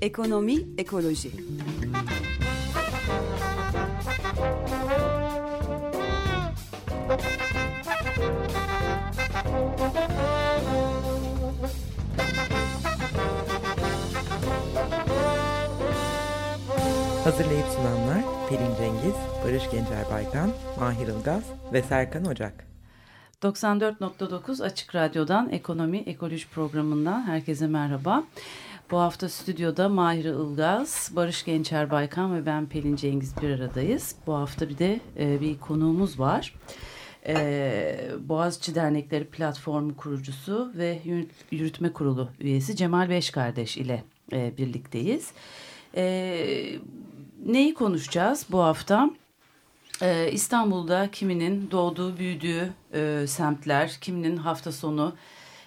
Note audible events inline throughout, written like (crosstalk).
Ekonomi, ekoloji. Hazırlayıp sunanlar Pelin Cengiz, Barış Gencer Baykan, Mahir Ilgaz ve Serkan Ocak. 94.9 Açık Radyo'dan Ekonomi Ekoloji programından herkese merhaba. Bu hafta stüdyoda Mahir Ilgaz, Barış Gençer Baykan ve ben Pelin Cengiz bir aradayız. Bu hafta bir de e, bir konuğumuz var. E, Boğaziçi Dernekleri Platformu kurucusu ve Yürütme Kurulu üyesi Cemal Beş Kardeş ile e, birlikteyiz. E, neyi konuşacağız bu hafta? Ee, İstanbul'da kiminin doğduğu, büyüdüğü e, semtler, kiminin hafta sonu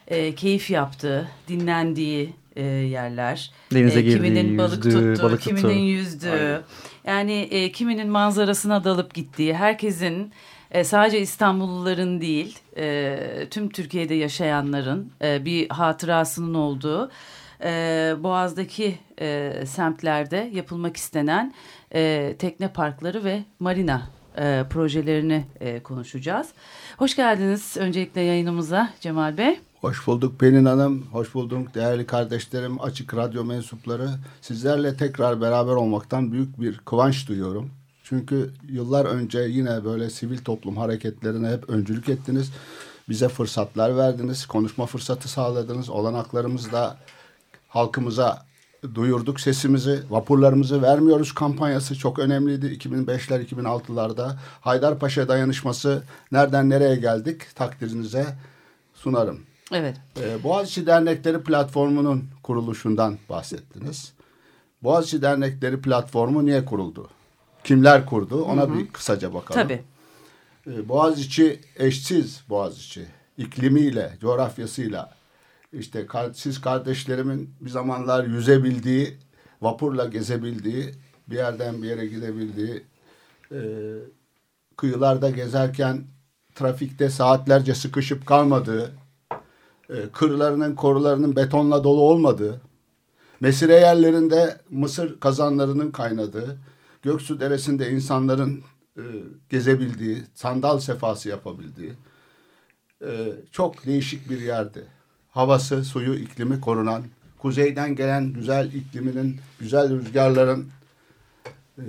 e, keyif yaptığı, dinlendiği e, yerler. Denize e, kiminin girdiği, balık yüzdüğü, tuttuğu, balık kiminin tuttuğu. yüzdüğü. Aynen. Yani e, kiminin manzarasına dalıp gittiği, herkesin e, sadece İstanbulluların değil, e, tüm Türkiye'de yaşayanların e, bir hatırasının olduğu e, Boğaz'daki e, semtlerde yapılmak istenen e, tekne parkları ve marina e, projelerini e, konuşacağız. Hoş geldiniz öncelikle yayınımıza Cemal Bey. Hoş bulduk Pelin Hanım, hoş bulduk değerli kardeşlerim, açık radyo mensupları. Sizlerle tekrar beraber olmaktan büyük bir kıvanç duyuyorum. Çünkü yıllar önce yine böyle sivil toplum hareketlerine hep öncülük ettiniz. Bize fırsatlar verdiniz, konuşma fırsatı sağladınız. Olanaklarımızla halkımıza duyurduk sesimizi. Vapurlarımızı vermiyoruz kampanyası çok önemliydi 2005'ler 2006'larda. Haydarpaşa dayanışması nereden nereye geldik takdirinize sunarım. Evet. Ee, Boğaziçi Dernekleri Platformu'nun kuruluşundan bahsettiniz. Boğaziçi Dernekleri Platformu niye kuruldu? Kimler kurdu? Ona hı hı. bir kısaca bakalım. Tabii. Ee, Boğaziçi eşsiz Boğaziçi. iklimiyle, coğrafyasıyla, işte siz kardeşlerimin bir zamanlar yüzebildiği, vapurla gezebildiği, bir yerden bir yere gidebildiği, e, kıyılarda gezerken trafikte saatlerce sıkışıp kalmadığı, e, kırlarının, korularının betonla dolu olmadığı, mesire yerlerinde mısır kazanlarının kaynadığı, Göksu Deresi'nde insanların e, gezebildiği, sandal sefası yapabildiği e, çok değişik bir yerdi havası, suyu, iklimi korunan, kuzeyden gelen güzel ikliminin, güzel rüzgarların, e,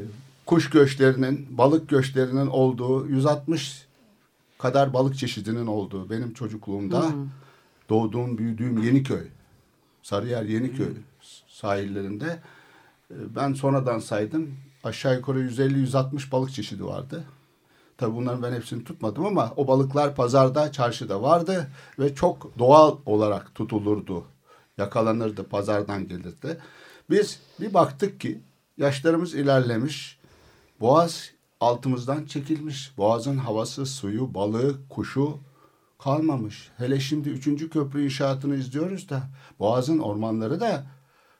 kuş göçlerinin, balık göçlerinin olduğu, 160 kadar balık çeşidinin olduğu benim çocukluğumda hı hı. doğduğum, büyüdüğüm Yeniköy, Sarıyer Yeniköy hı sahillerinde e, ben sonradan saydım aşağı yukarı 150-160 balık çeşidi vardı. Tabii bunların ben hepsini tutmadım ama o balıklar pazarda, çarşıda vardı ve çok doğal olarak tutulurdu. Yakalanırdı, pazardan gelirdi. Biz bir baktık ki yaşlarımız ilerlemiş, boğaz altımızdan çekilmiş. Boğazın havası, suyu, balığı, kuşu kalmamış. Hele şimdi üçüncü köprü inşaatını izliyoruz da boğazın ormanları da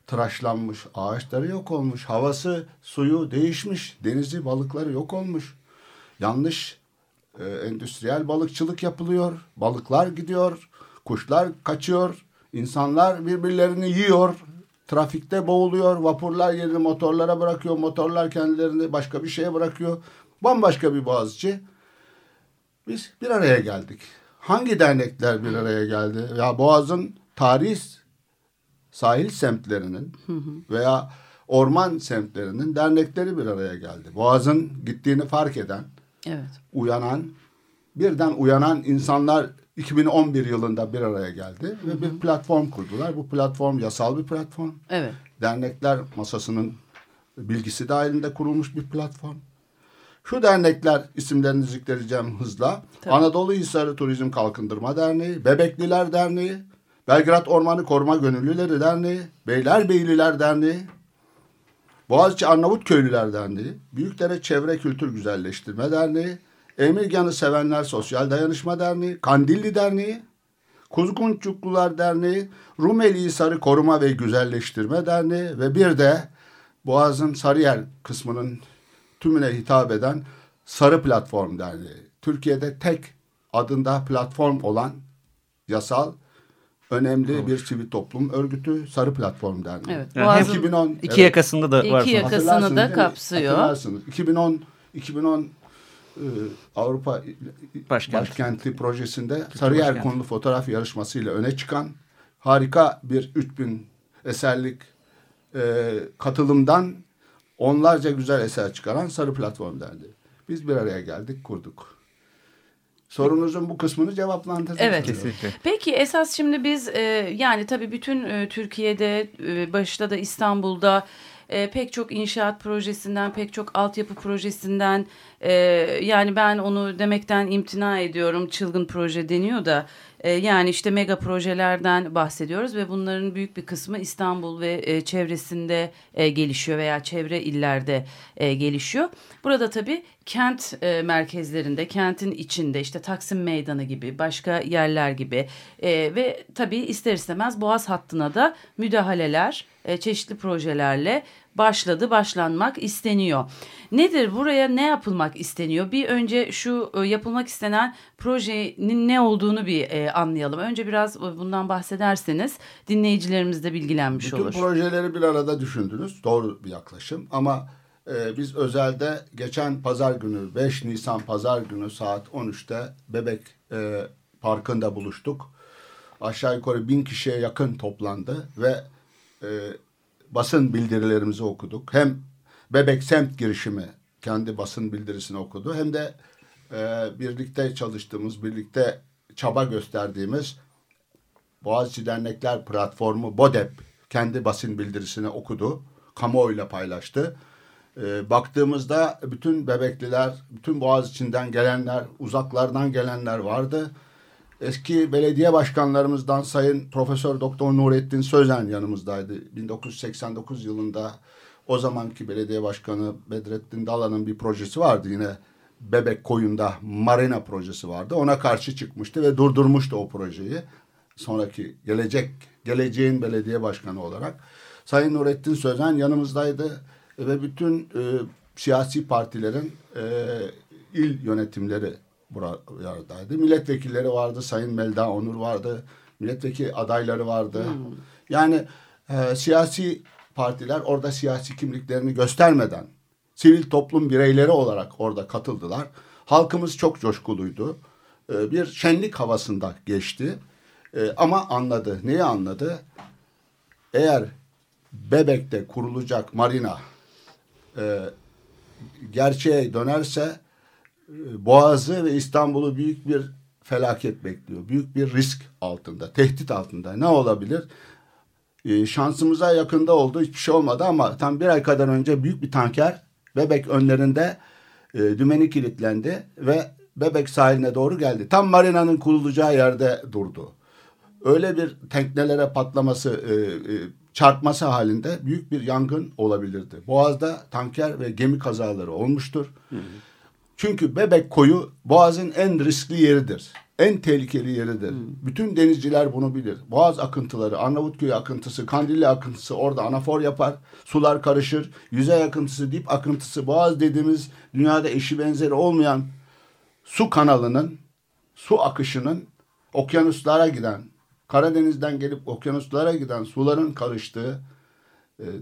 tıraşlanmış, ağaçları yok olmuş, havası, suyu değişmiş, denizi, balıkları yok olmuş yanlış e, endüstriyel balıkçılık yapılıyor. Balıklar gidiyor, kuşlar kaçıyor, insanlar birbirlerini yiyor. Trafikte boğuluyor, vapurlar yerini motorlara bırakıyor, motorlar kendilerini başka bir şeye bırakıyor. Bambaşka bir boğazcı. Biz bir araya geldik. Hangi dernekler bir araya geldi? Ya Boğaz'ın tarih sahil semtlerinin veya orman semtlerinin dernekleri bir araya geldi. Boğaz'ın gittiğini fark eden, Evet. Uyanan, birden uyanan insanlar 2011 yılında bir araya geldi hı hı. ve bir platform kurdular. Bu platform yasal bir platform. Evet. Dernekler masasının bilgisi dahilinde kurulmuş bir platform. Şu dernekler isimlerini zikredeceğim hızla. Tabii. Anadolu Hisarı Turizm Kalkındırma Derneği, Bebekliler Derneği, Belgrad Ormanı Koruma Gönüllüleri Derneği, Beylerbeyliler Derneği, Boğaziçi Arnavut Köylüler Derneği, Büyükdere Çevre Kültür Güzelleştirme Derneği, Emirgan'ı Sevenler Sosyal Dayanışma Derneği, Kandilli Derneği, Kuzgunçuklular Derneği, Rumeli Sarı Koruma ve Güzelleştirme Derneği ve bir de Boğaz'ın Sarıyer kısmının tümüne hitap eden Sarı Platform Derneği. Türkiye'de tek adında platform olan yasal önemli bir sivil toplum örgütü Sarı Platform Derneği. Evet. Yani Boğaz'ın 2010 İki evet. yakasında da İki var. yak- yakasını da kapsıyor. Hatırlarsınız. 2010 2010 e, Avrupa Başkent. Başkenti projesinde Sarıyer Başkenti. konulu fotoğraf yarışmasıyla öne çıkan harika bir 3000 eserlik e, katılımdan onlarca güzel eser çıkaran Sarı Platform Derneği. Biz bir araya geldik, kurduk. Sorunuzun bu kısmını cevaplandırdım. Evet. Kesinlikle. Peki esas şimdi biz e, yani tabii bütün e, Türkiye'de e, başta da İstanbul'da e, pek çok inşaat projesinden pek çok altyapı projesinden e, yani ben onu demekten imtina ediyorum çılgın proje deniyor da e, yani işte mega projelerden bahsediyoruz ve bunların büyük bir kısmı İstanbul ve e, çevresinde e, gelişiyor veya çevre illerde e, gelişiyor. Burada tabii kent merkezlerinde, kentin içinde işte Taksim Meydanı gibi, başka yerler gibi ve tabii ister istemez Boğaz hattına da müdahaleler, çeşitli projelerle başladı, başlanmak isteniyor. Nedir buraya ne yapılmak isteniyor? Bir önce şu e, yapılmak istenen projenin ne olduğunu bir e, anlayalım. Önce biraz e, bundan bahsederseniz dinleyicilerimiz de bilgilenmiş Bütün olur. projeleri bir arada düşündünüz. Doğru bir yaklaşım ama e, biz özelde geçen pazar günü 5 Nisan pazar günü saat 13'te Bebek e, Parkı'nda buluştuk. Aşağı yukarı bin kişiye yakın toplandı ve e, basın bildirilerimizi okuduk. Hem Bebek Semt girişimi kendi basın bildirisini okudu hem de e, birlikte çalıştığımız, birlikte çaba gösterdiğimiz Boğaziçi Dernekler Platformu BODEP kendi basın bildirisini okudu. Kamuoyuyla paylaştı. Ee, baktığımızda bütün bebekliler, bütün Boğaziçi'nden gelenler, uzaklardan gelenler vardı. Eski belediye başkanlarımızdan Sayın Profesör Doktor Nurettin Sözen yanımızdaydı. 1989 yılında o zamanki belediye başkanı Bedrettin Dalan'ın bir projesi vardı yine Bebek Koyun'da marina projesi vardı. Ona karşı çıkmıştı ve durdurmuştu o projeyi. Sonraki gelecek geleceğin belediye başkanı olarak Sayın Nurettin Sözen yanımızdaydı ve bütün e, siyasi partilerin e, il yönetimleri buradaydı. Milletvekilleri vardı, Sayın Melda Onur vardı, milletvekili adayları vardı. Yani e, siyasi partiler orada siyasi kimliklerini göstermeden sivil toplum bireyleri olarak orada katıldılar. Halkımız çok coşkuluydu. E, bir şenlik havasında geçti. E, ama anladı. Neyi anladı? Eğer Bebek'te kurulacak marina e, gerçeğe dönerse Boğaz'ı ve İstanbul'u büyük bir felaket bekliyor. Büyük bir risk altında, tehdit altında. Ne olabilir? E, şansımıza yakında oldu. Hiçbir şey olmadı ama tam bir ay kadar önce büyük bir tanker Bebek önlerinde e, dümeni kilitlendi ve Bebek sahiline doğru geldi. Tam marinanın kurulacağı yerde durdu. Öyle bir teknelere patlaması, e, e, çarpması halinde büyük bir yangın olabilirdi. Boğaz'da tanker ve gemi kazaları olmuştur. Çünkü Bebek koyu Boğaz'ın en riskli yeridir. En tehlikeli yeridir. Bütün denizciler bunu bilir. Boğaz akıntıları, Arnavutköy akıntısı, Kandilli akıntısı orada anafor yapar. Sular karışır. Yüzey akıntısı, dip akıntısı, Boğaz dediğimiz dünyada eşi benzeri olmayan su kanalının, su akışının okyanuslara giden, Karadeniz'den gelip okyanuslara giden suların karıştığı,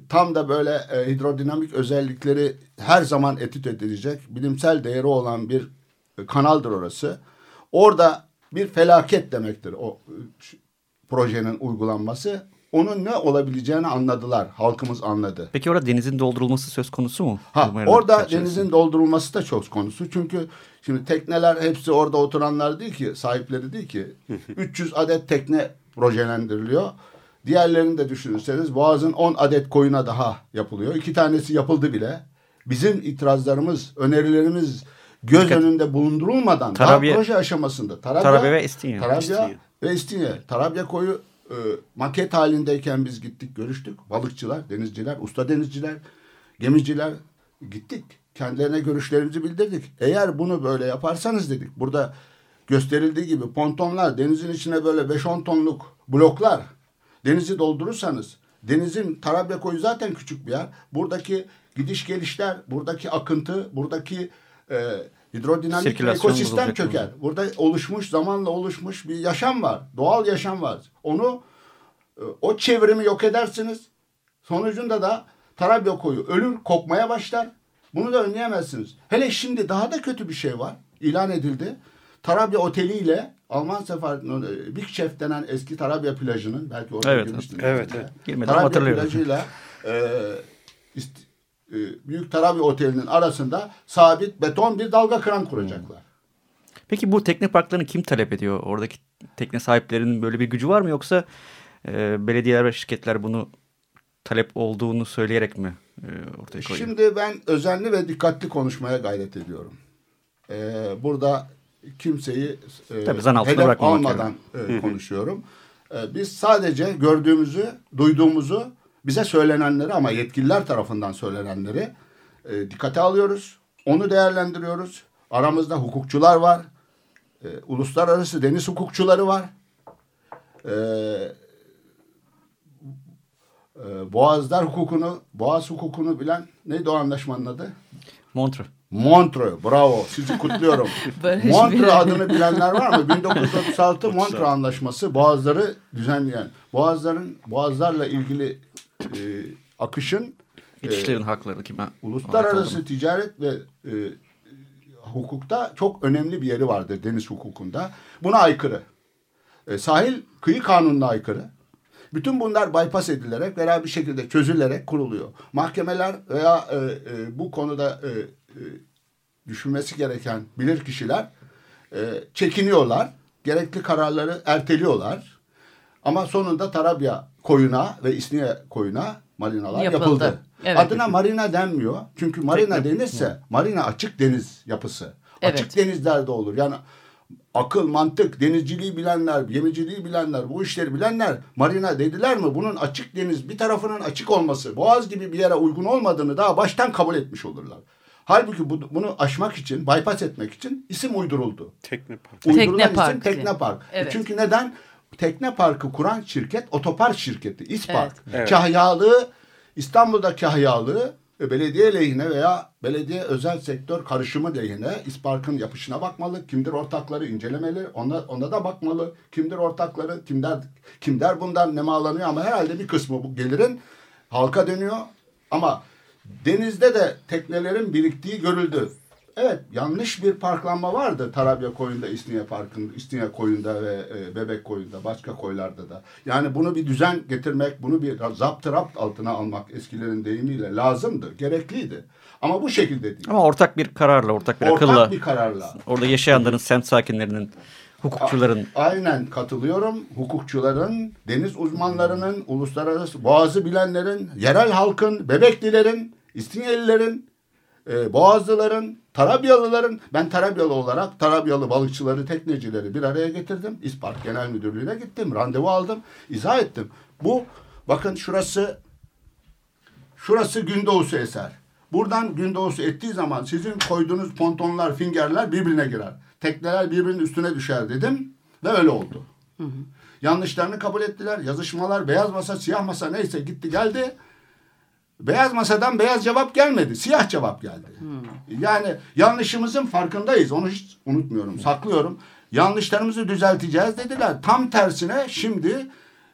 tam da böyle e, hidrodinamik özellikleri her zaman etüt edilecek, bilimsel değeri olan bir e, kanaldır orası. Orada bir felaket demektir o e, projenin uygulanması. Onun ne olabileceğini anladılar, halkımız anladı. Peki orada denizin doldurulması söz konusu mu? Ha, orada denizin doldurulması da çok konusu. Çünkü şimdi tekneler hepsi orada oturanlar değil ki, sahipleri değil ki. 300 adet tekne projelendiriliyor. Diğerlerini de düşünürseniz Boğaz'ın 10 adet koyuna daha yapılıyor. İki tanesi yapıldı bile. Bizim itirazlarımız, önerilerimiz göz Dikkat. önünde bulundurulmadan Tarabya- daha proje aşamasında. Tarabya, Tarabya ve İstinye. Tarabya İstinye. ve İstinye. Tarabya koyu e, maket halindeyken biz gittik görüştük. Balıkçılar, denizciler, usta denizciler, gemiciler gittik. Kendilerine görüşlerimizi bildirdik. Eğer bunu böyle yaparsanız dedik. Burada gösterildiği gibi pontonlar denizin içine böyle 5-10 tonluk bloklar denizi doldurursanız denizin Tarabya koyu zaten küçük bir yer. Buradaki gidiş gelişler, buradaki akıntı, buradaki e, Hidrodinamik ekosistem çöker. Burada oluşmuş, zamanla oluşmuş bir yaşam var. Doğal yaşam var. Onu e, o çevrimi yok edersiniz. Sonucunda da Tarabya koyu ölür, kokmaya başlar. Bunu da önleyemezsiniz. Hele şimdi daha da kötü bir şey var. İlan edildi. Tarabya Oteli ile Alman Sefer e, Big Chef denen eski Tarabya plajının belki orada Evet, girmiştiniz. evet, evet. Girmedim, Tarabya hatırlıyorum. plajıyla e, ist- e, Büyük Tarabya Oteli'nin arasında sabit beton bir dalga kıran kuracaklar. Peki bu tekne parklarını kim talep ediyor? Oradaki tekne sahiplerinin böyle bir gücü var mı yoksa e, belediyeler ve şirketler bunu talep olduğunu söyleyerek mi e, ortaya koyuyor? Şimdi ben özenli ve dikkatli konuşmaya gayret ediyorum. Ee, burada kimseyi e, Tabii zan hedef almadan e, konuşuyorum. Ee, biz sadece gördüğümüzü, duyduğumuzu, bize söylenenleri ama yetkililer tarafından söylenenleri e, dikkate alıyoruz. Onu değerlendiriyoruz. Aramızda hukukçular var. E, uluslararası deniz hukukçuları var. E, e, Boğazlar hukukunu, Boğaz hukukunu bilen neydi o anlaşmanın adı? Montreux. Montreux. Bravo. Sizi kutluyorum. (laughs) Montreux adını bilenler var mı? 1936 (laughs) Montreux Anlaşması Boğazları düzenleyen. Boğazların Boğazlarla ilgili e, akışın Yetişlerin hakları kime? uluslararası olduğunu. ticaret ve e, hukukta çok önemli bir yeri vardır deniz hukukunda. Buna aykırı. E, sahil kıyı kanununa aykırı. Bütün bunlar bypass edilerek veya bir şekilde çözülerek kuruluyor. Mahkemeler veya e, e, bu konuda e, e, düşünmesi gereken bilir kişiler e, çekiniyorlar. Gerekli kararları erteliyorlar. Ama sonunda Tarabya koyuna ve İsniye koyuna marinalar Yapıldı. yapıldı. Evet. Adına marina denmiyor. Çünkü marina denirse marina açık deniz yapısı. Evet. Açık denizlerde olur. Yani akıl, mantık, denizciliği bilenler, gemiciliği bilenler, bu işleri bilenler marina dediler mi? Bunun açık deniz bir tarafının açık olması, boğaz gibi bir yere uygun olmadığını daha baştan kabul etmiş olurlar. Halbuki bu, bunu aşmak için, bypass etmek için isim uyduruldu. Teknopark. Uydurulan Teknepark isim Teknepark. Evet. Çünkü neden? Teknepark'ı kuran şirket otopark şirketi. İspark. Evet. Evet. Kahyalığı İstanbul'da kahyalığı e, belediye lehine veya belediye özel sektör karışımı lehine İspark'ın yapışına bakmalı. Kimdir ortakları incelemeli. Ona, ona da bakmalı. Kimdir ortakları? Kimler kimler bundan nemalanıyor ama herhalde bir kısmı bu gelirin halka dönüyor. Ama denizde de teknelerin biriktiği görüldü. Evet yanlış bir parklanma vardı Tarabya koyunda, İstinye Parkı'nda, İstinye koyunda ve e, Bebek koyunda, başka koylarda da. Yani bunu bir düzen getirmek, bunu bir zapt rapt altına almak eskilerin deyimiyle lazımdı, gerekliydi. Ama bu şekilde değil. Ama ortak bir kararla, ortak bir Ortak akılla bir kararla. orada yaşayanların, semt sakinlerinin, hukukçuların Aynen katılıyorum. Hukukçuların, deniz uzmanlarının, uluslararası boğazı bilenlerin, yerel halkın, Bebeklilerin, İstinyelilerin, e, Boğazlıların, Tarabyalıların, ben Tarabyalı olarak Tarabyalı balıkçıları, teknecileri bir araya getirdim. İspark Genel Müdürlüğü'ne gittim, randevu aldım, izah ettim. Bu, bakın şurası, şurası Gündoğusu eser. Buradan Gündoğusu ettiği zaman sizin koyduğunuz pontonlar, fingerler birbirine girer. Tekneler birbirinin üstüne düşer dedim ve öyle oldu. Yanlışlarını kabul ettiler. Yazışmalar, beyaz masa, siyah masa neyse gitti geldi. Beyaz masadan beyaz cevap gelmedi. Siyah cevap geldi. Yani yanlışımızın farkındayız. Onu hiç unutmuyorum. Saklıyorum. Yanlışlarımızı düzelteceğiz dediler. Tam tersine şimdi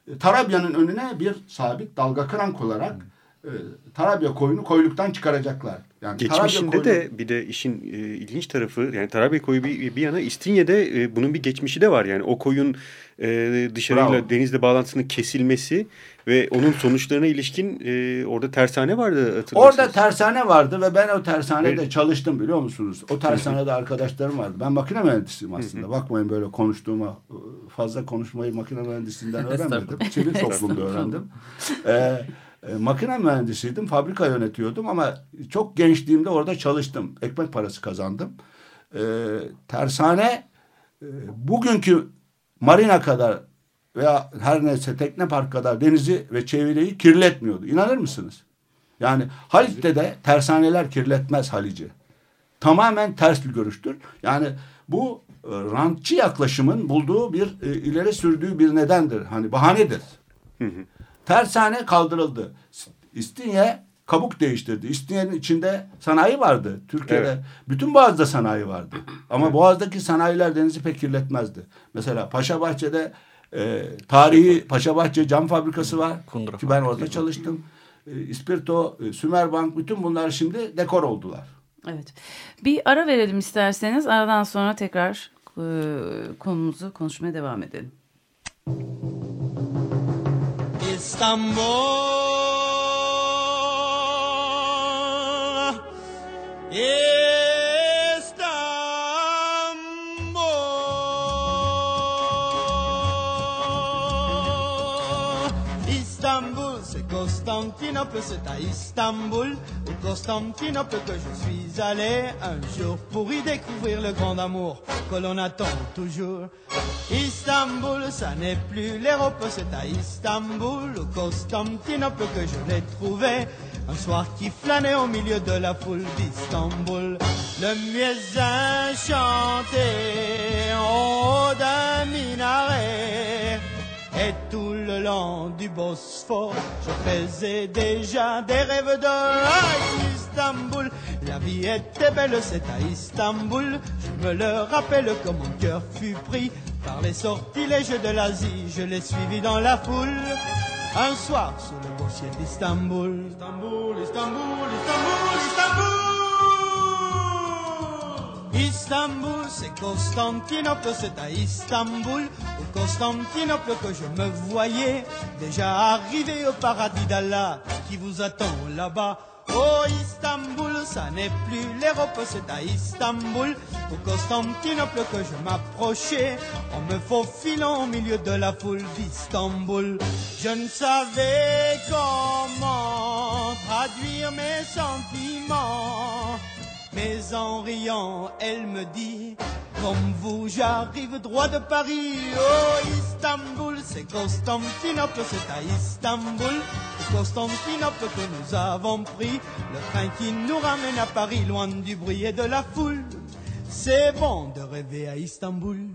e, Tarabya'nın önüne bir sabit dalga kıran olarak e, Tarabya koyunu koyluktan çıkaracaklar. Yani Geçmişinde de bir de işin e, ilginç tarafı yani Tarabya koyu bir, bir yana İstinye'de e, bunun bir geçmişi de var. Yani o koyun e, dışarıyla Bravo. denizle bağlantısının kesilmesi ve onun sonuçlarına ilişkin e, orada tersane vardı hatırlarsınız. Orada tersane vardı ve ben o tersanede Evet. çalıştım biliyor musunuz? O tersanede arkadaşlarım vardı. Ben makine mühendisiyim aslında. Bakmayın böyle konuştuğuma. Fazla konuşmayı makine mühendisinden (laughs) öğrenmedim. Sivil toplumda öğrendim. Ee, (laughs) e, makine mühendisiydim. Fabrika yönetiyordum ama çok gençliğimde orada çalıştım. Ekmek parası kazandım. Ee, tersane e, bugünkü marina kadar veya her neyse tekne park kadar denizi ve çevreyi kirletmiyordu. İnanır mısınız? Yani Halit'te de tersaneler kirletmez Halic'i. Tamamen ters bir görüştür. Yani bu e, rantçı yaklaşımın bulduğu bir e, ileri sürdüğü bir nedendir. Hani bahanedir. Tersane kaldırıldı. İstinye kabuk değiştirdi. İstinye'nin içinde sanayi vardı. Türkiye'de Evet. bütün Boğaz'da sanayi vardı. Ama Boğaz'daki sanayiler denizi pek kirletmezdi. Mesela Paşabahçe'de e, tarihi Paşabahçe cam fabrikası var. Kundura ki ben orada çalıştım. E, İspirto, e, Sümerbank bütün bunlar şimdi dekor oldular. Evet. Bir ara verelim isterseniz. Aradan sonra tekrar e, konumuzu konuşmaya devam edelim. Istanbul. Istanbul. C'est Constantinople, c'est à Istanbul, au Constantinople que je suis allé un jour pour y découvrir le grand amour que l'on attend toujours. Istanbul, ça n'est plus l'Europe, c'est à Istanbul, au Constantinople que je l'ai trouvé. Un soir qui flânait au milieu de la foule d'Istanbul, le mieux enchanté du Bosphore, je faisais déjà des rêves de Istanbul. La vie était belle, c'est à Istanbul. Je me le rappelle que mon cœur fut pris par les sortilèges de l'Asie. Je l'ai suivi dans la foule. Un soir, sous le beau ciel d'Istanbul. Istanbul, Istanbul, Istanbul, Istanbul. Istanbul, c'est Constantinople, c'est à Istanbul, Constantinople que je me voyais déjà arrivé au paradis d'Allah qui vous attend là-bas. Oh Istanbul, ça n'est plus l'Europe, c'est à Istanbul, au Constantinople que je m'approchais, en me faufilant au milieu de la foule d'Istanbul. Je ne savais comment traduire mes sentiments. Mais en riant, elle me dit Comme vous, j'arrive droit de Paris. Oh, Istanbul, c'est Constantinople, c'est à Istanbul. Constantinople que nous avons pris. Le train qui nous ramène à Paris, loin du bruit et de la foule. C'est bon de rêver à Istanbul.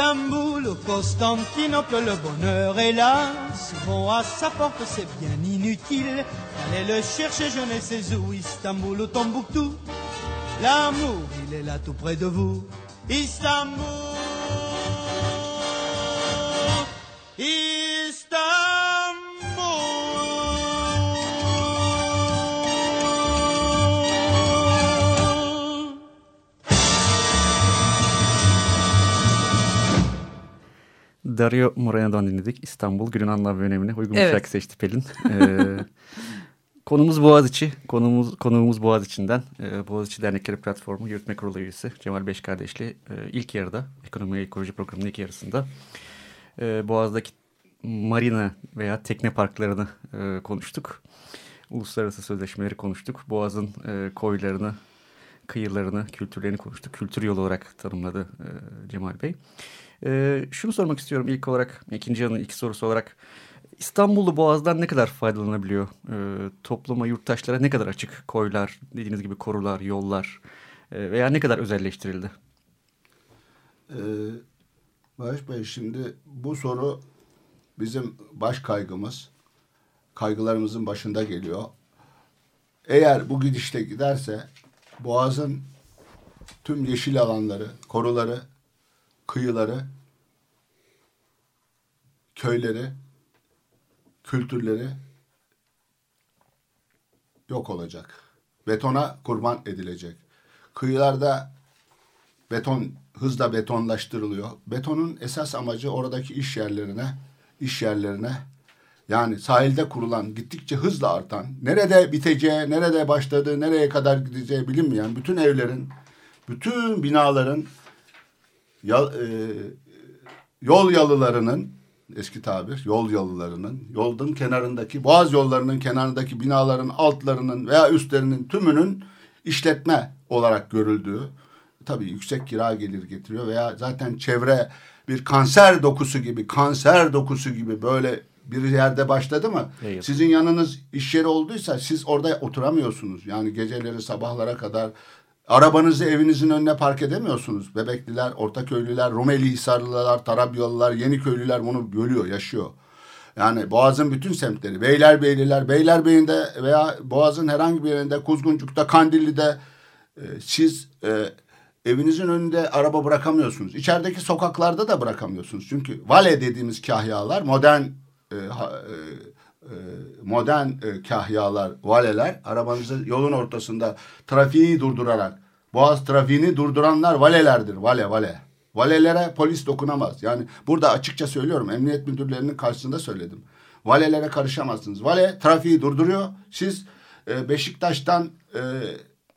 Istanbul, au Constantinople, le bonheur est là. Souvent à sa porte, c'est bien inutile. Allez le chercher, je ne sais où. Istanbul, au Tombouctou. L'amour, il est là tout près de vous. Istanbul. Dario Moreno'dan dinledik. İstanbul günün anlam ve önemine uygun bir Evet. şarkı seçti Pelin. Ee, (laughs) konumuz Boğaziçi. Konumuz, konuğumuz Boğaziçi'nden. Ee, Boğaziçi Dernekleri Platformu Yürütme Kurulu üyesi Cemal Beşkardeşli. Ee, ilk yarıda ekonomi ve ekoloji programının ilk yarısında e, Boğaz'daki marina veya tekne parklarını e, konuştuk. Uluslararası sözleşmeleri konuştuk. Boğaz'ın e, koylarını, kıyılarını, kültürlerini konuştuk. Kültür yolu olarak tanımladı e, Cemal Bey. E, şunu sormak istiyorum ilk olarak, ikinci yanın ilk sorusu olarak. İstanbullu Boğaz'dan ne kadar faydalanabiliyor? E, topluma, yurttaşlara ne kadar açık koylar, dediğiniz gibi korular, yollar e, veya ne kadar özelleştirildi? Ee, Barış Bey şimdi bu soru bizim baş kaygımız. Kaygılarımızın başında geliyor. Eğer bu gidişte giderse Boğaz'ın tüm yeşil alanları, koruları, kıyıları, köyleri, kültürleri yok olacak. Betona kurban edilecek. Kıyılarda beton hızla betonlaştırılıyor. Betonun esas amacı oradaki iş yerlerine, iş yerlerine yani sahilde kurulan gittikçe hızla artan, nerede biteceği, nerede başladığı, nereye kadar gideceği bilinmeyen bütün evlerin, bütün binaların ya- e, yol yalılarının eski tabir yol yalılarının yolun kenarındaki boğaz yollarının kenarındaki binaların altlarının veya üstlerinin tümünün işletme olarak görüldüğü tabii yüksek kira gelir getiriyor veya zaten çevre bir kanser dokusu gibi kanser dokusu gibi böyle bir yerde başladı mı? Hayır. Sizin yanınız iş yeri olduysa siz orada oturamıyorsunuz. Yani geceleri sabahlara kadar arabanızı evinizin önüne park edemiyorsunuz. Bebekliler, Ortaköylüler, Rumeli Hisarlılar, Tarabyalılar, Yeniköylüler bunu bölüyor, yaşıyor. Yani Boğaz'ın bütün semtleri, Beylerbeyliler, Beylerbeyi'nde veya Boğaz'ın herhangi bir yerinde, Kuzguncuk'ta, Kandilli'de e, siz e, evinizin önünde araba bırakamıyorsunuz. İçerideki sokaklarda da bırakamıyorsunuz. Çünkü vale dediğimiz kahyalar, modern e, ha- e, modern e, kahyalar, valeler arabanızı yolun ortasında trafiği durdurarak Boğaz trafiğini durduranlar valelerdir. Vale vale. Valelere polis dokunamaz. Yani burada açıkça söylüyorum. Emniyet müdürlerinin karşısında söyledim. Valelere karışamazsınız. Vale trafiği durduruyor. Siz e, Beşiktaş'tan e,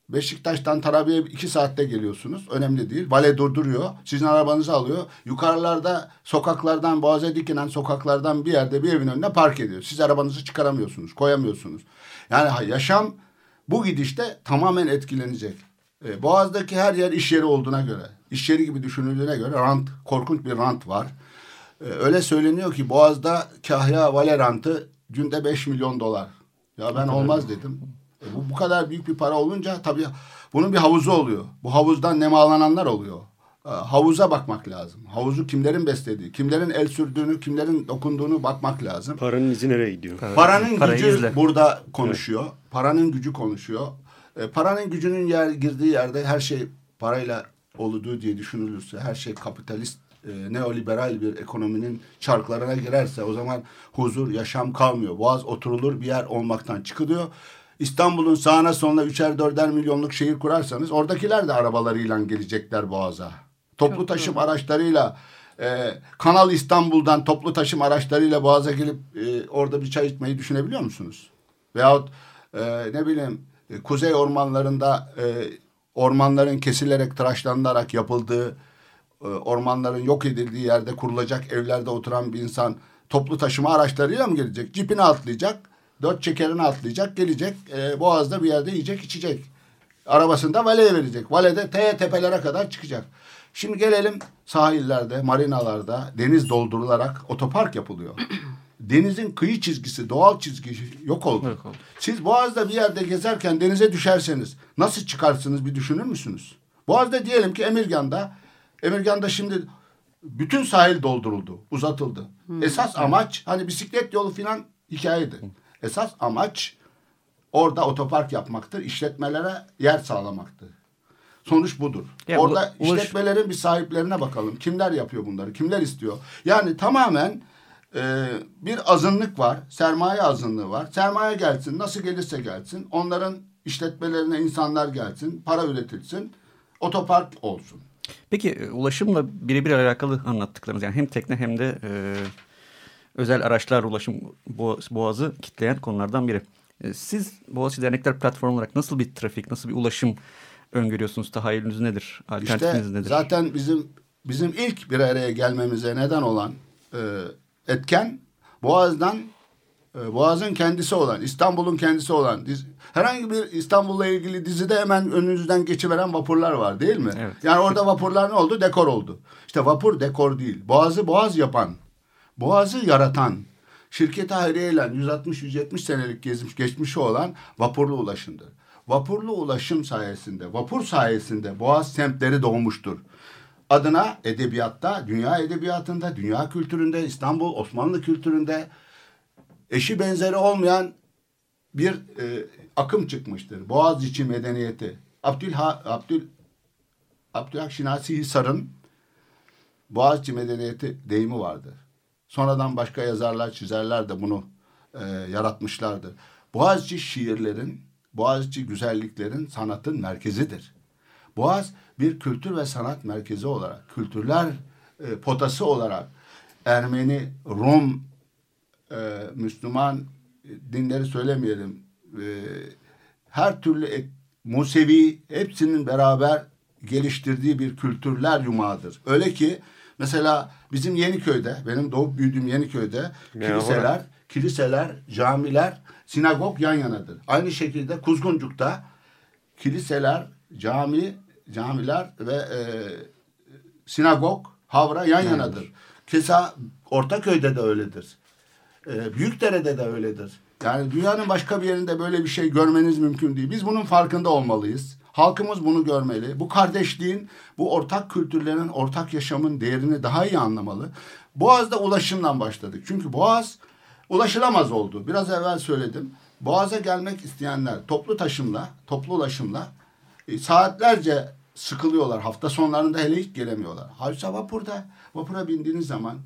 Beşiktaş'tan Tarabya'ya iki saatte geliyorsunuz. Önemli değil. Vale durduruyor. Sizin arabanızı alıyor. Yukarılarda sokaklardan Boğaz'a dikilen sokaklardan bir yerde bir evin önüne park ediyor. Siz arabanızı çıkaramıyorsunuz. Koyamıyorsunuz. Yani yaşam bu gidişte tamamen etkilenecek. E, Boğaz'daki her yer iş yeri olduğuna göre, iş yeri gibi düşünüldüğüne göre rant, korkunç bir rant var. E, öyle söyleniyor ki Boğaz'da kahya vale rantı günde 5 milyon dolar. Ya ben olmaz dedim. Bu, bu kadar büyük bir para olunca tabii bunun bir havuzu oluyor. Bu havuzdan nemalananlar oluyor. E, havuza bakmak lazım. Havuzu kimlerin beslediği, kimlerin el sürdüğünü, kimlerin dokunduğunu bakmak lazım. Paranın izi nereye gidiyor? Paranın Parayı gücü izle. burada konuşuyor. Paranın gücü konuşuyor. E, paranın gücünün yer girdiği yerde her şey parayla olduğu diye düşünülürse, her şey kapitalist, e, neoliberal bir ekonominin çarklarına girerse o zaman huzur, yaşam kalmıyor. Boğaz oturulur bir yer olmaktan çıkılıyor. İstanbul'un sağına soluna üçer dörder milyonluk şehir kurarsanız oradakiler de arabalarıyla gelecekler Boğaz'a. Toplu taşım araçlarıyla e, Kanal İstanbul'dan toplu taşım araçlarıyla Boğaz'a gelip e, orada bir çay içmeyi düşünebiliyor musunuz? Veyahut e, ne bileyim e, kuzey ormanlarında e, ormanların kesilerek tıraşlanarak yapıldığı e, ormanların yok edildiği yerde kurulacak evlerde oturan bir insan toplu taşıma araçlarıyla mı gelecek? Cipini atlayacak, dört çekerini atlayacak, gelecek e, Boğaz'da bir yerde yiyecek, içecek. Arabasında valeye verecek. Valede te tepelere kadar çıkacak. Şimdi gelelim sahillerde, marinalarda deniz doldurularak otopark yapılıyor. (clears throat) Denizin kıyı çizgisi, doğal çizgisi yok oldu. Yok oldu. Siz Boğaz'da bir yerde gezerken denize düşerseniz nasıl çıkarsınız bir düşünür müsünüz? Boğaz'da diyelim ki Emirgan'da, Emirgan'da şimdi bütün sahil dolduruldu, uzatıldı. Esas amaç hani bisiklet yolu filan hikayeydi. Esas amaç orada otopark yapmaktır, işletmelere yer sağlamaktır. Sonuç budur. Ya Orada ula- ulaş- işletmelerin bir sahiplerine bakalım. Kimler yapıyor bunları? Kimler istiyor? Yani tamamen e, bir azınlık var. Sermaye azınlığı var. Sermaye gelsin. Nasıl gelirse gelsin. Onların işletmelerine insanlar gelsin. Para üretilsin. Otopark olsun. Peki e, ulaşımla birebir alakalı anlattıklarınız yani hem tekne hem de e, özel araçlar ulaşım Boğaz- boğazı kitleyen konulardan biri. E, siz Boğaziçi Dernekler Platformu olarak nasıl bir trafik, nasıl bir ulaşım öngörüyorsunuz? Tahayyülünüz nedir? Alternatifiniz İşte nedir? zaten bizim bizim ilk bir araya gelmemize neden olan e, etken Boğaz'dan e, Boğaz'ın kendisi olan, İstanbul'un kendisi olan diz- herhangi bir İstanbul'la ilgili dizide hemen önünüzden geçiveren vapurlar var değil mi? Evet. Yani orada vapurlar ne oldu? Dekor oldu. İşte vapur dekor değil. Boğaz'ı boğaz yapan, Boğaz'ı yaratan, şirketi hayriye ile 160-170 senelik gezmiş, geçmişi olan vapurlu ulaşımdır. Vapurlu ulaşım sayesinde, vapur sayesinde Boğaz semtleri doğmuştur. Adına edebiyatta, dünya edebiyatında, dünya kültüründe, İstanbul Osmanlı kültüründe eşi benzeri olmayan bir e, akım çıkmıştır. Boğaziçi medeniyeti. Abdülha, Abdül Abdülhak Şinasi Hisar'ın Boğaziçi medeniyeti deyimi vardır. Sonradan başka yazarlar, çizerler de bunu e, yaratmışlardır. Boğaziçi şiirlerin, Boğaziçi güzelliklerin sanatın merkezidir. Boğaz bir kültür ve sanat merkezi olarak, kültürler e, potası olarak Ermeni, Rum, e, Müslüman dinleri söylemeyelim. E, her türlü ek- Musevi hepsinin beraber geliştirdiği bir kültürler yumağıdır. Öyle ki mesela bizim Yeniköy'de, benim doğup büyüdüğüm Yeniköy'de Ne kiliseler, kiliseler, camiler, sinagog yan yanadır. Aynı şekilde Kuzguncuk'ta kiliseler, cami, camiler ve e, sinagog, havra yan yanadır. Keza Ortaköy'de de öyledir. E, Büyükdere'de de öyledir. Yani dünyanın başka bir yerinde böyle bir şey görmeniz mümkün değil. Biz bunun farkında olmalıyız. Halkımız bunu görmeli. Bu kardeşliğin, bu ortak kültürlerin, ortak yaşamın değerini daha iyi anlamalı. Boğaz'da ulaşımdan başladık. Çünkü Boğaz ulaşılamaz oldu. Biraz evvel söyledim. Boğaz'a gelmek isteyenler toplu taşımla, toplu ulaşımla e, saatlerce sıkılıyorlar. Hafta sonlarında hele hiç gelemiyorlar. Halbuki vapurda, vapura bindiğiniz zaman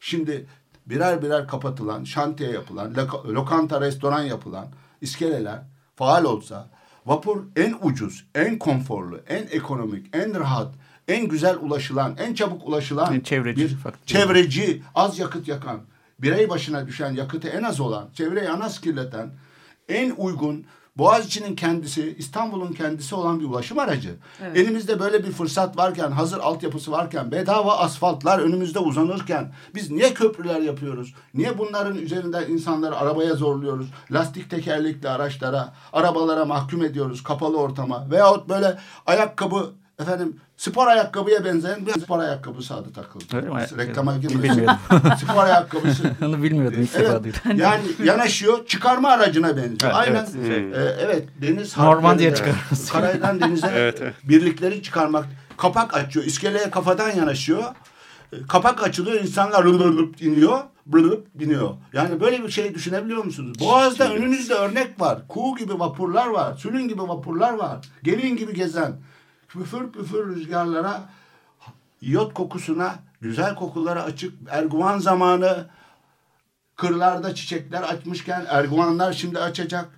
şimdi birer birer kapatılan, şantiye yapılan, loka- lokanta, restoran yapılan iskeleler faal olsa vapur en ucuz, en konforlu, en ekonomik, en rahat, en güzel ulaşılan, en çabuk ulaşılan En çevreci bir faktör. çevreci, az yakıt yakan, birey başına düşen yakıtı en az olan, çevreyi en az kirleten, en uygun, Boğaziçi'nin kendisi, İstanbul'un kendisi olan bir ulaşım aracı. Elimizde böyle bir fırsat varken, hazır altyapısı varken, bedava asfaltlar önümüzde uzanırken biz niye köprüler yapıyoruz? Niye bunların üzerinden insanları arabaya zorluyoruz? Lastik tekerlekli araçlara, arabalara mahkum ediyoruz, kapalı ortama veyahut böyle ayakkabı efendim spor ayakkabıya benzeyen bir spor ayakkabısı adı takıldı. Öyle mi? Reklama girmesin. (laughs) Spor ayakkabısı. (laughs) Onu bilmiyordum ilk Evet. Yani yanaşıyor, çıkarma aracına benziyor. Evet, Aynen. evet. Ee, evet, deniz Normandiya çıkarması. Karaydan denize (laughs) Evet, evet. birlikleri çıkarmak. Kapak açıyor, iskeleye kafadan yanaşıyor. Ee, Kapak açılıyor, insanlar rılıp iniyor, rılıp biniyor. Yani böyle bir şey düşünebiliyor musunuz? Boğaz'da önünüzde örnek var. Kuğu gibi vapurlar var, sülün gibi vapurlar var. Gelin gibi gezen. Püfür püfür rüzgarlara yot kokusuna, güzel kokulara açık Erguvan zamanı kırlarda çiçekler açmışken Erguvanlar şimdi açacak.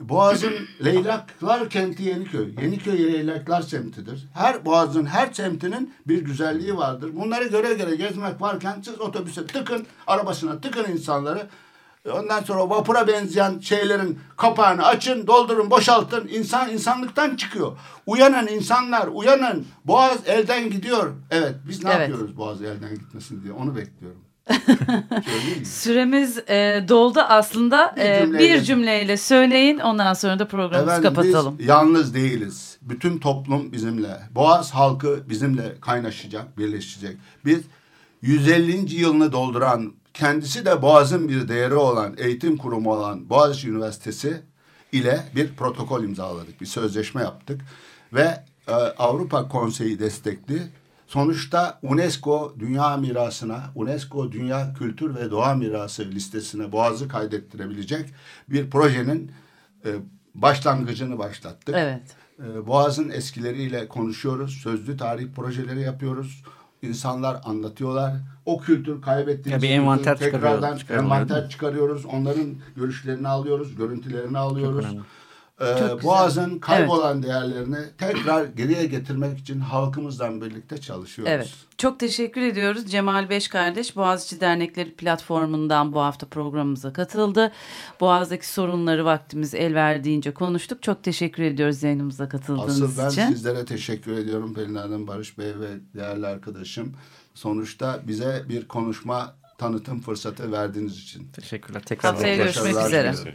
Boğaz'ın (clears throat) Leylaklar kenti Yeniköy. Yeniköy Leylaklar semtidir. Her Boğaz'ın her semtinin bir güzelliği vardır. Bunları göre göre gezmek varken siz otobüse tıkın, arabasına tıkın insanları. Ondan sonra vapura benzeyen şeylerin kapağını açın, doldurun, boşaltın. İnsan insanlıktan çıkıyor. Uyanın insanlar, uyanın. Boğaz elden gidiyor. Evet, biz ne Evet. yapıyoruz Boğaz elden gitmesin diye. Onu bekliyorum. (laughs) Süremiz e, doldu aslında. Bir E, cümleyle. bir cümleyle söyleyin ondan sonra da programımızı Efendim, kapatalım. Biz yalnız değiliz. Bütün toplum bizimle. Boğaz halkı bizimle kaynaşacak, birleşecek. Biz 150. yılını dolduran, kendisi de Boğaz'ın bir değeri olan, eğitim kurumu olan Boğaziçi Üniversitesi ile bir protokol imzaladık. Bir sözleşme yaptık. Ve e, Avrupa Konseyi destekli Sonuçta UNESCO Dünya Mirası'na, UNESCO Dünya Kültür ve Doğa Mirası listesine Boğaz'ı kaydettirebilecek bir projenin e, başlangıcını başlattık. Evet. E, Boğaz'ın eskileriyle konuşuyoruz. Sözlü tarih projeleri yapıyoruz. İnsanlar anlatıyorlar. O kültür kaybettiğimiz bir envanter tekrardan çıkarıyor- çıkarılıyor, envanter çıkarıyoruz. Onların görüşlerini alıyoruz, görüntülerini alıyoruz. Ee. Boğaz'ın kaybolan değerlerini tekrar geriye getirmek için halkımızla birlikte çalışıyoruz. Evet. Çok teşekkür ediyoruz. Cemal Beş kardeş Boğaziçi Dernekleri platformundan bu hafta programımıza katıldı. Boğaz'daki sorunları vaktimiz el verdiğince konuştuk. Çok teşekkür ediyoruz yayınımıza katıldığınız Asıl ben için. sizlere teşekkür ediyorum Pelin Hanım, Barış Bey ve değerli arkadaşım. Sonuçta bize bir konuşma tanıtım fırsatı verdiğiniz için. Teşekkürler. Tekrar Haftaya görüşmek Başarılar üzere.